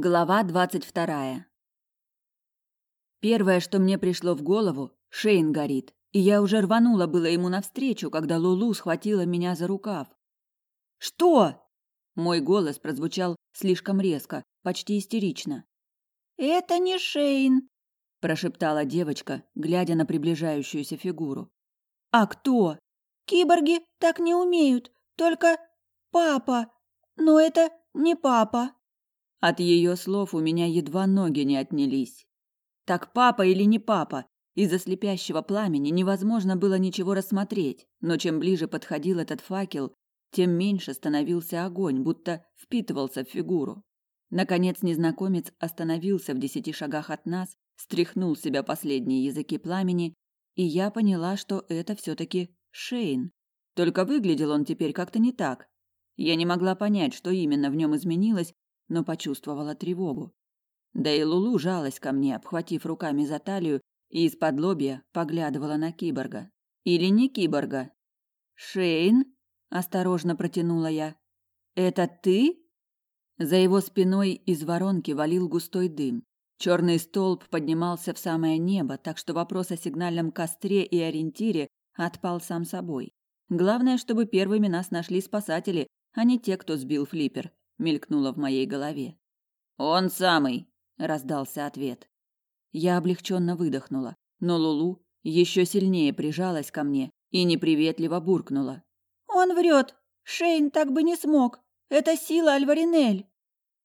Глава двадцать вторая. Первое, что мне пришло в голову, Шейн горит, и я уже рванула было ему навстречу, когда Лулу схватила меня за рукав. «Что?» Мой голос прозвучал слишком резко, почти истерично. «Это не Шейн», – прошептала девочка, глядя на приближающуюся фигуру. «А кто?» «Киборги так не умеют, только папа. Но это не папа». От ее слов у меня едва ноги не отнялись. Так папа или не папа? Из-за слепящего пламени невозможно было ничего рассмотреть, но чем ближе подходил этот факел, тем меньше становился огонь, будто впитывался в фигуру. Наконец незнакомец остановился в десяти шагах от нас, стряхнул с себя последние языки пламени, и я поняла, что это все-таки Шейн. Только выглядел он теперь как-то не так. Я не могла понять, что именно в нем изменилось, но почувствовала тревогу. Да и Лулу жалась ко мне, обхватив руками за талию и из-под лобья поглядывала на киборга. Или не киборга? «Шейн?» – осторожно протянула я. «Это ты?» За его спиной из воронки валил густой дым. Черный столб поднимался в самое небо, так что вопрос о сигнальном костре и ориентире отпал сам собой. Главное, чтобы первыми нас нашли спасатели, а не те, кто сбил флиппер мелькнуло в моей голове. Он самый, раздался ответ. Я облегченно выдохнула, но Лулу еще сильнее прижалась ко мне и неприветливо буркнула: "Он врет. Шейн так бы не смог. Это сила Альваринель".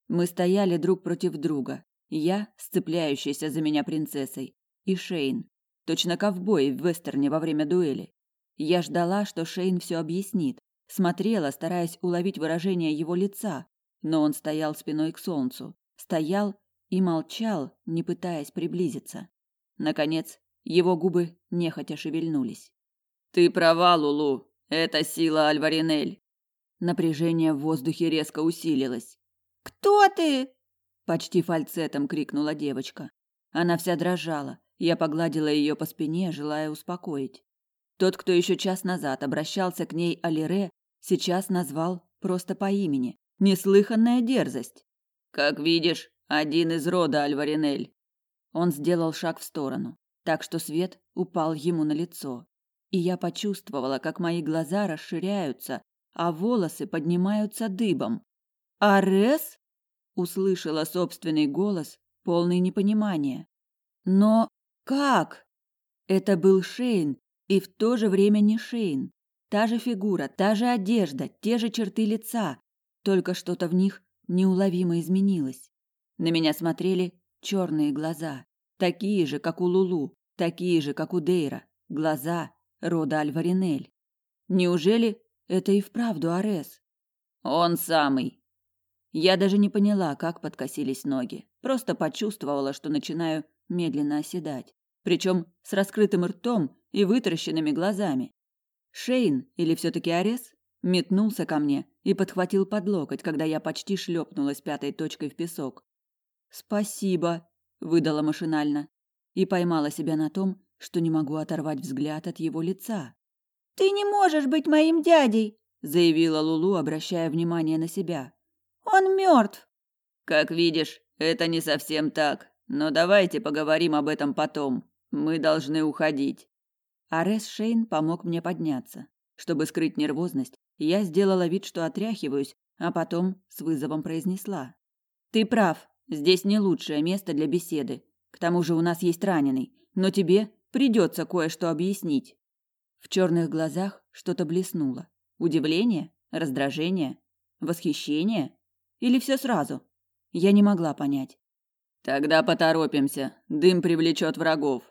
Мы стояли друг против друга. Я, сцепляющаяся за меня принцессой, и Шейн, точно ковбой в вестерне во время дуэли. Я ждала, что Шейн все объяснит, смотрела, стараясь уловить выражение его лица, но он стоял спиной к солнцу, стоял и молчал, не пытаясь приблизиться. Наконец, его губы нехотя шевельнулись. Ты права, Лулу. Это сила Альваринель. Напряжение в воздухе резко усилилось. Кто ты? почти фальцетом крикнула девочка. Она вся дрожала. Я погладила ее по спине, желая успокоить. Тот, кто еще час назад обращался к ней Алире, сейчас назвал просто по имени. Неслыханная дерзость. Как видишь, один из рода Альваринель. Он сделал шаг в сторону, так что свет упал ему на лицо. И я почувствовала, как мои глаза расширяются, а волосы поднимаются дыбом. «Арес?» – услышала собственный голос, полный непонимания. «Но как?» Это был Шейн, и в то же время не Шейн. Та же фигура, та же одежда, те же черты лица, только что-то в них неуловимо изменилось. На меня смотрели черные глаза, такие же, как у Лулу, такие же, как у Дейра, глаза рода Альваринель. Неужели это и вправду Арес? Он самый. Я даже не поняла, как подкосились ноги, просто почувствовала, что начинаю медленно оседать, причем с раскрытым ртом и вытаращенными глазами. Шейн или все таки Арес метнулся ко мне и подхватил под локоть, когда я почти шлепнулась пятой точкой в песок. «Спасибо», — выдала машинально и поймала себя на том, что не могу оторвать взгляд от его лица. «Ты не можешь быть моим дядей», — заявила Лулу, обращая внимание на себя. «Он мертв». «Как видишь, это не совсем так, но давайте поговорим об этом потом. Мы должны уходить». Арес Шейн помог мне подняться. Чтобы скрыть нервозность, я сделала вид, что отряхиваюсь, а потом с вызовом произнесла: "Ты прав. Здесь не лучшее место для беседы. К тому же у нас есть раненый, но тебе придется кое-что объяснить". В черных глазах что-то блеснуло. Удивление, раздражение, восхищение или все сразу? Я не могла понять. Тогда поторопимся. Дым привлечет врагов.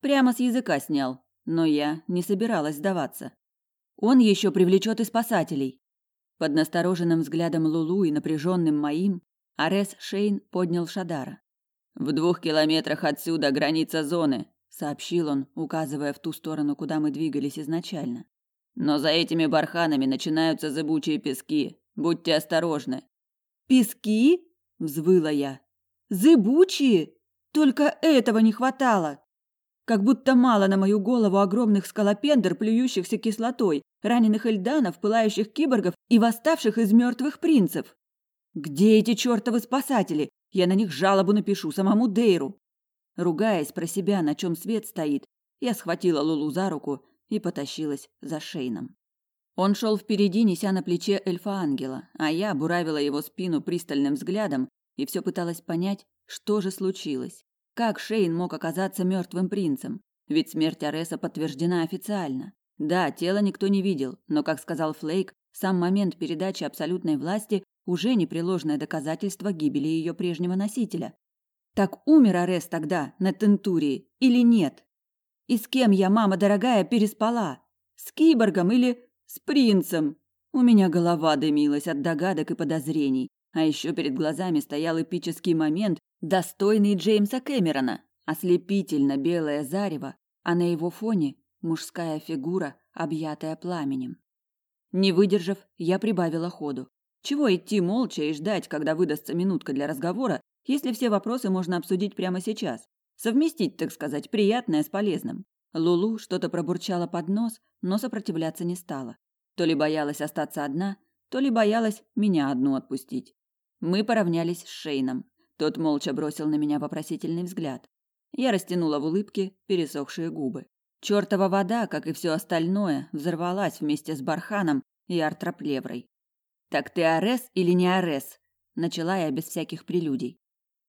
Прямо с языка снял, но я не собиралась сдаваться. Он еще привлечет и спасателей. Под настороженным взглядом Лулу и напряженным моим Арес Шейн поднял Шадара. В двух километрах отсюда граница зоны, сообщил он, указывая в ту сторону, куда мы двигались изначально. Но за этими барханами начинаются зыбучие пески. Будьте осторожны. Пески? взвыла я. Зыбучие? Только этого не хватало. Как будто мало на мою голову огромных скалопендр, плюющихся кислотой, раненых эльданов, пылающих киборгов и восставших из мертвых принцев. Где эти чертовы спасатели? Я на них жалобу напишу самому Дейру. Ругаясь про себя, на чем свет стоит, я схватила Лулу за руку и потащилась за Шейном. Он шел впереди, неся на плече эльфа-ангела, а я буравила его спину пристальным взглядом и все пыталась понять, что же случилось. Как Шейн мог оказаться мертвым принцем? Ведь смерть Ареса подтверждена официально. Да, тело никто не видел, но, как сказал Флейк, сам момент передачи абсолютной власти уже непреложное доказательство гибели ее прежнего носителя. Так умер Арес тогда на Тентурии или нет? И с кем я, мама дорогая, переспала? С киборгом или с принцем? У меня голова дымилась от догадок и подозрений, а еще перед глазами стоял эпический момент, достойный Джеймса Кэмерона, ослепительно белое зарево, а на его фоне мужская фигура, объятая пламенем. Не выдержав, я прибавила ходу. Чего идти молча и ждать, когда выдастся минутка для разговора, если все вопросы можно обсудить прямо сейчас? Совместить, так сказать, приятное с полезным. Лулу что-то пробурчала под нос, но сопротивляться не стала. То ли боялась остаться одна, то ли боялась меня одну отпустить. Мы поравнялись с Шейном. Тот молча бросил на меня вопросительный взгляд. Я растянула в улыбке пересохшие губы. Чёртова вода, как и все остальное, взорвалась вместе с барханом и артроплеврой. «Так ты Арес или не Арес?» – начала я без всяких прелюдий.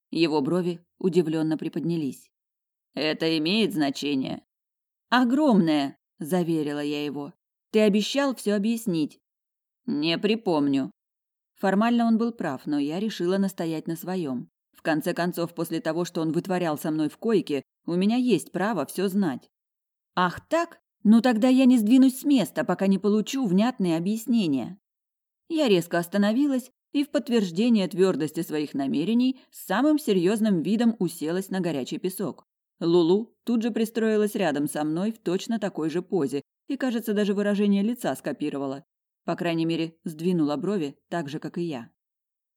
Его брови удивленно приподнялись. «Это имеет значение?» «Огромное!» – заверила я его. «Ты обещал все объяснить». «Не припомню». Формально он был прав, но я решила настоять на своем. Конце концов, после того, что он вытворял со мной в койке, у меня есть право все знать. Ах так? Ну тогда я не сдвинусь с места, пока не получу внятные объяснения. Я резко остановилась и в подтверждение твердости своих намерений с самым серьезным видом уселась на горячий песок. Лулу тут же пристроилась рядом со мной в точно такой же позе и, кажется, даже выражение лица скопировала. По крайней мере, сдвинула брови так же, как и я.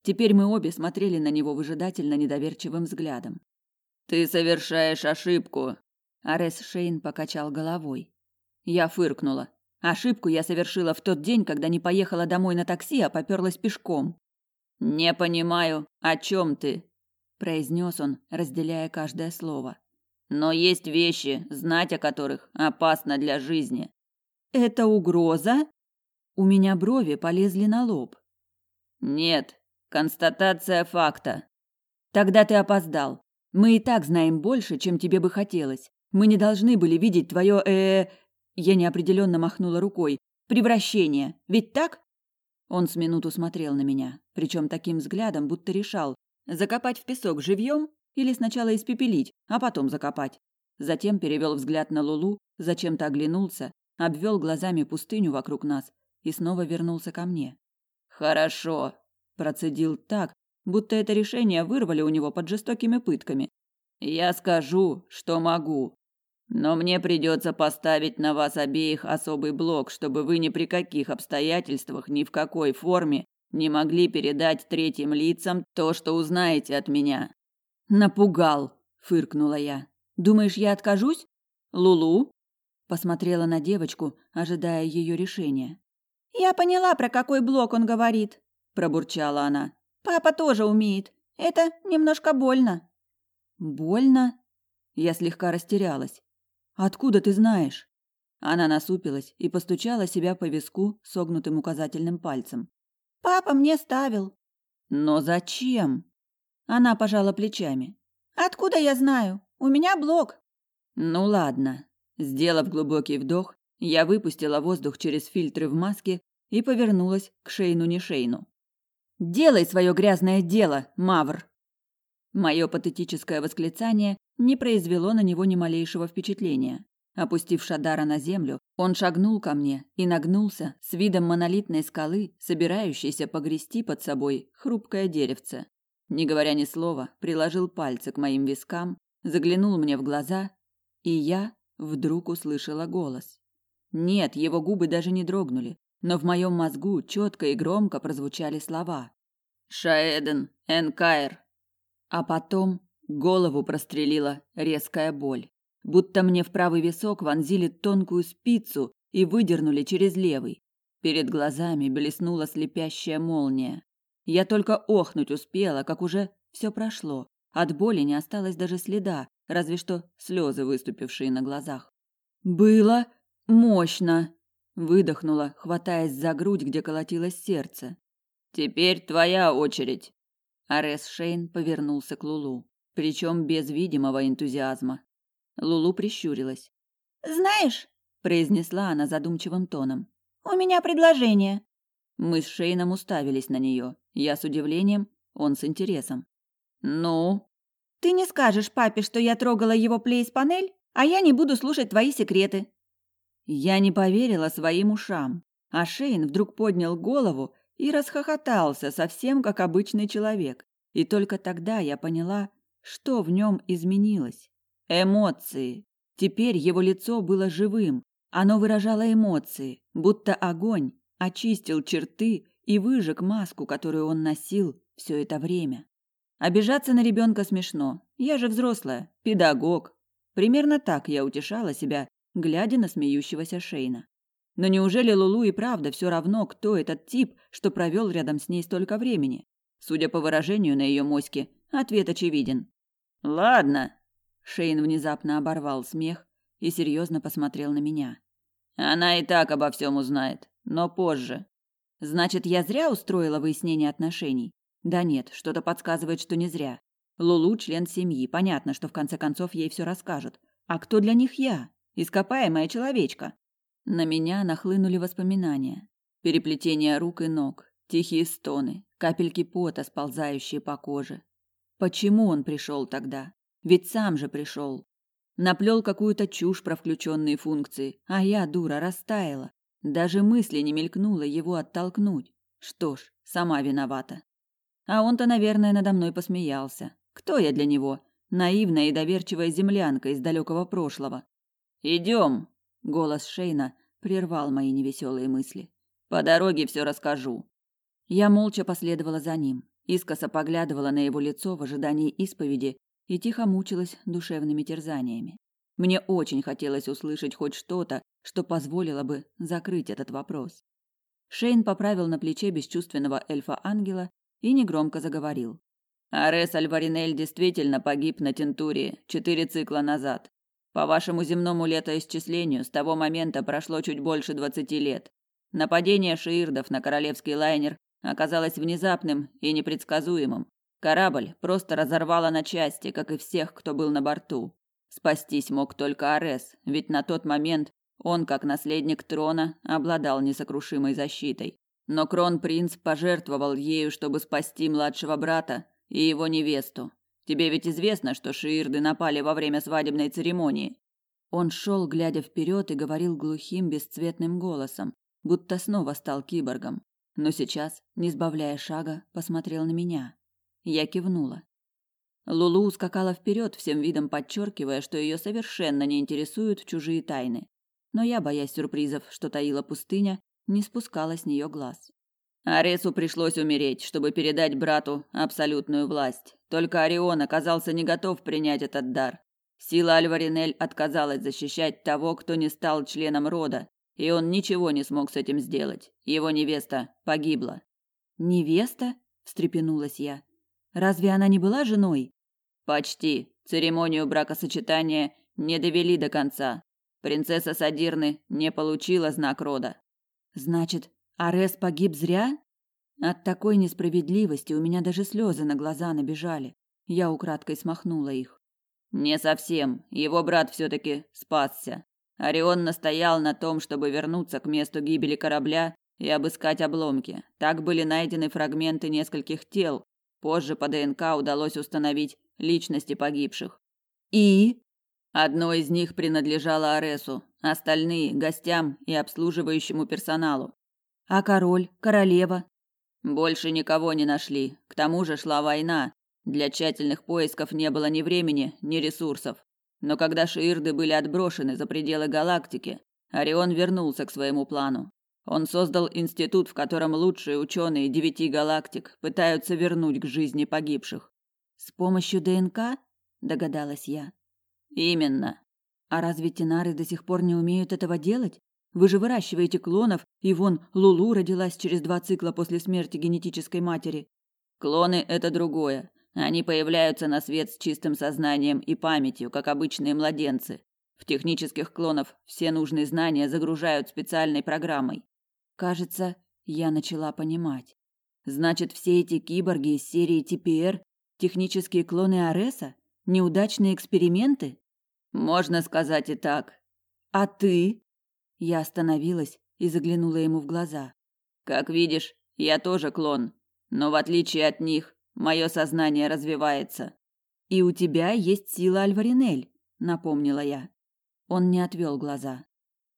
Теперь мы обе смотрели на него выжидательно недоверчивым взглядом. «Ты совершаешь ошибку!» Арес Шейн покачал головой. Я фыркнула. Ошибку я совершила в тот день, когда не поехала домой на такси, а попёрлась пешком. «Не понимаю, о чем ты?» – произнес он, разделяя каждое слово. «Но есть вещи, знать о которых опасно для жизни». «Это угроза?» У меня брови полезли на лоб. «Нет, Констатация факта. Тогда ты опоздал. Мы и так знаем больше, чем тебе бы хотелось. Мы не должны были видеть твое э, Я неопределенно махнула рукой. Превращение. Ведь так? Он с минуту смотрел на меня, причем таким взглядом, будто решал, закопать в песок живьем или сначала испепелить, а потом закопать. Затем перевел взгляд на Лулу, зачем-то оглянулся, обвел глазами пустыню вокруг нас и снова вернулся ко мне. Хорошо, Процедил так, будто это решение вырвали у него под жестокими пытками. Я скажу, что могу. Но мне придется поставить на вас обеих особый блок, чтобы вы ни при каких обстоятельствах, ни в какой форме не могли передать третьим лицам то, что узнаете от меня. Напугал, фыркнула я. Думаешь, я откажусь? Лулу посмотрела на девочку, ожидая ее решения. Я поняла, про какой блок он говорит, пробурчала она. Папа тоже умеет. Это немножко больно. Больно? Я слегка растерялась. Откуда ты знаешь? Она насупилась и постучала себя по виску согнутым указательным пальцем. Папа мне ставил. Но зачем? Она пожала плечами. Откуда я знаю? У меня блок. Ну ладно. Сделав глубокий вдох, я выпустила воздух через фильтры в маске и повернулась к Шейну не Шейну. Делай свое грязное дело, Мавр. Мое патетическое восклицание не произвело на него ни малейшего впечатления. Опустив Шадара на землю, он шагнул ко мне и нагнулся с видом монолитной скалы, собирающейся погрести под собой хрупкое деревце. Не говоря ни слова, приложил пальцы к моим вискам, заглянул мне в глаза, и я вдруг услышала голос. Нет, его губы даже не дрогнули, но в моем мозгу четко и громко прозвучали слова. «Шаэден, Энкайр». А потом голову прострелила резкая боль. Будто мне в правый висок вонзили тонкую спицу и выдернули через левый. Перед глазами блеснула слепящая молния. Я только охнуть успела, как уже все прошло. От боли не осталось даже следа, разве что слезы, выступившие на глазах. Было мощно, выдохнула, хватаясь за грудь, где колотилось сердце. Теперь твоя очередь. Арес Шейн повернулся к Лулу, причем без видимого энтузиазма. Лулу прищурилась. Знаешь, произнесла она задумчивым тоном. У меня предложение. Мы с Шейном уставились на нее. Я с удивлением, он с интересом. Ну, ты не скажешь папе, что я трогала его плейс-панель, а я не буду слушать твои секреты. Я не поверила своим ушам, а Шейн вдруг поднял голову и расхохотался, совсем как обычный человек. И только тогда я поняла, что в нем изменилось. Эмоции. Теперь его лицо было живым, оно выражало эмоции, будто огонь очистил черты и выжег маску, которую он носил все это время. Обижаться на ребенка смешно. Я же взрослая, педагог. Примерно так я утешала себя, глядя на смеющегося Шейна. Но неужели Лулу и правда все равно, кто этот тип, что провел рядом с ней столько времени? Судя по выражению на ее моське, ответ очевиден. Ладно. Шейн внезапно оборвал смех и серьезно посмотрел на меня. Она и так обо всем узнает, но позже. Значит, я зря устроила выяснение отношений? Да нет, что-то подсказывает, что не зря. Лулу член семьи, понятно, что в конце концов ей все расскажут. А кто для них я? Ископаемая человечка. На меня нахлынули воспоминания. Переплетение рук и ног, тихие стоны, капельки пота, сползающие по коже. Почему он пришел тогда? Ведь сам же пришел. Наплел какую-то чушь про включенные функции, а я, дура, растаяла. Даже мысли не мелькнуло его оттолкнуть. Что ж, сама виновата. А он-то, наверное, надо мной посмеялся. Кто я для него? Наивная и доверчивая землянка из далекого прошлого. Идем. Голос Шейна прервал мои невеселые мысли. По дороге все расскажу. Я молча последовала за ним, искоса поглядывала на его лицо в ожидании исповеди и тихо мучилась душевными терзаниями. Мне очень хотелось услышать хоть что-то, что позволило бы закрыть этот вопрос. Шейн поправил на плече бесчувственного эльфа-ангела и негромко заговорил. Арес Альваринель действительно погиб на Тентурии четыре цикла назад. По вашему земному летоисчислению с того момента прошло чуть больше двадцати лет. Нападение шиирдов на королевский лайнер оказалось внезапным и непредсказуемым. Корабль просто разорвало на части, как и всех, кто был на борту. Спастись мог только Арес, ведь на тот момент он, как наследник трона, обладал несокрушимой защитой. Но кронпринц пожертвовал ею, чтобы спасти младшего брата и его невесту. Тебе ведь известно, что шиирды напали во время свадебной церемонии. Он шел, глядя вперед, и говорил глухим, бесцветным голосом, будто снова стал киборгом. Но сейчас, не сбавляя шага, посмотрел на меня. Я кивнула. Лулу ускакала вперед, всем видом подчеркивая, что ее совершенно не интересуют чужие тайны. Но я, боясь сюрпризов, что таила пустыня, не спускала с нее глаз. Аресу пришлось умереть, чтобы передать брату абсолютную власть. Только Орион оказался не готов принять этот дар. Сила Альваринель отказалась защищать того, кто не стал членом рода, и он ничего не смог с этим сделать. Его невеста погибла. Невеста? встрепенулась я. Разве она не была женой? Почти. Церемонию бракосочетания не довели до конца. Принцесса Садирны не получила знак рода. Значит, Арес погиб зря? От такой несправедливости у меня даже слезы на глаза набежали. Я украдкой смахнула их. Не совсем. Его брат все таки спасся. Орион настоял на том, чтобы вернуться к месту гибели корабля и обыскать обломки. Так были найдены фрагменты нескольких тел. Позже по ДНК удалось установить личности погибших. И одно из них принадлежало Аресу, остальные гостям и обслуживающему персоналу. А король, королева? Больше никого не нашли. К тому же шла война. Для тщательных поисков не было ни времени, ни ресурсов. Но когда шиирды были отброшены за пределы галактики, Орион вернулся к своему плану. Он создал институт, в котором лучшие ученые девяти галактик пытаются вернуть к жизни погибших. С помощью ДНК, догадалась я. Именно. А разве тенары до сих пор не умеют этого делать? Вы же выращиваете клонов, и вон Лулу родилась через два цикла после смерти генетической матери. Клоны это другое. Они появляются на свет с чистым сознанием и памятью, как обычные младенцы. В технических клонов все нужные знания загружают специальной программой. Кажется, я начала понимать. Значит, все эти киборги из серии ТПР – технические клоны Ареса? Неудачные эксперименты? Можно сказать и так. А ты? Я остановилась и заглянула ему в глаза. Как видишь, я тоже клон, но в отличие от них, мое сознание развивается. И у тебя есть сила Альваринель, напомнила я. Он не отвел глаза.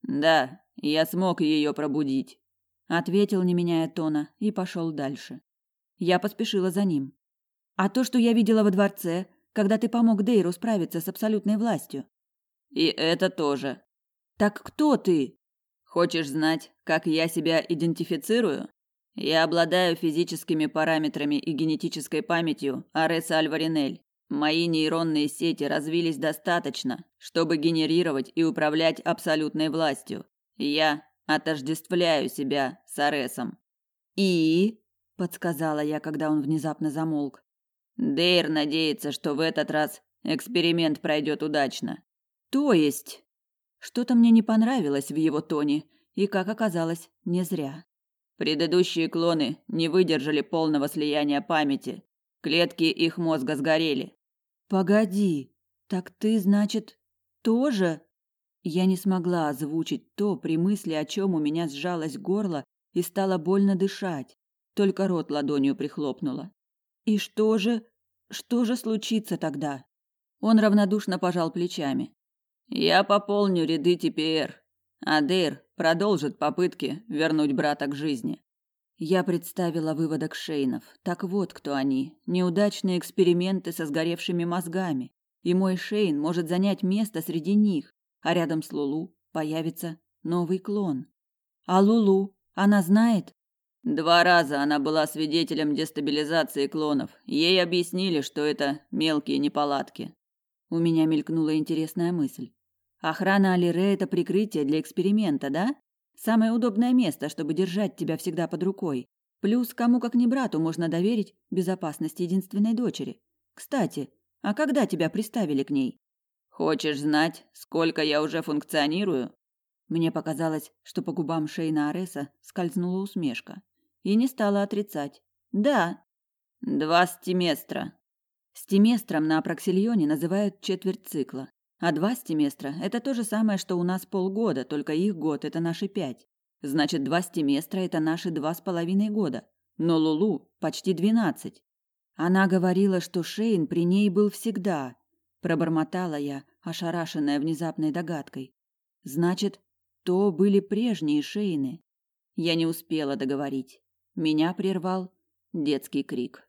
Да, я смог ее пробудить, ответил, не меняя тона, и пошел дальше. Я поспешила за ним. А то, что я видела во дворце, когда ты помог Дейру справиться с абсолютной властью. И это тоже. Так кто ты? Хочешь знать, как я себя идентифицирую? Я обладаю физическими параметрами и генетической памятью Ареса Альваринель. Мои нейронные сети развились достаточно, чтобы генерировать и управлять абсолютной властью. Я отождествляю себя с Аресом. И, подсказала я, когда он внезапно замолк. Дейр надеется, что в этот раз эксперимент пройдет удачно. То есть, что-то мне не понравилось в его тоне, и, как оказалось, не зря. Предыдущие клоны не выдержали полного слияния памяти. Клетки их мозга сгорели. Погоди, так ты, значит, тоже? Я не смогла озвучить то, при мысли о чем у меня сжалось горло и стало больно дышать. Только рот ладонью прихлопнула. И что же, что же случится тогда? Он равнодушно пожал плечами. Я пополню ряды ТПР. Адейр продолжит попытки вернуть брата к жизни. Я представила выводок Шейнов. Так вот, кто они. Неудачные эксперименты со сгоревшими мозгами. И мой Шейн может занять место среди них, а рядом с Лулу появится новый клон. А Лулу, она знает? Два раза она была свидетелем дестабилизации клонов. Ей объяснили, что это мелкие неполадки. У меня мелькнула интересная мысль. Охрана Алире – это прикрытие для эксперимента, да? Самое удобное место, чтобы держать тебя всегда под рукой. Плюс, кому как не брату можно доверить безопасность единственной дочери. Кстати, а когда тебя приставили к ней? Хочешь знать, сколько я уже функционирую? Мне показалось, что по губам Шейна Ареса скользнула усмешка. И не стала отрицать. Да. Два стиместра. Стиместром на Апраксильоне называют четверть цикла. А два стиместра – это то же самое, что у нас полгода, только их год – это наши пять. Значит, два стиместра – это наши два с половиной года. Но Лулу – почти двенадцать. Она говорила, что Шейн при ней был всегда. Пробормотала я, ошарашенная внезапной догадкой. Значит, то были прежние Шейны. Я не успела договорить. Меня прервал детский крик.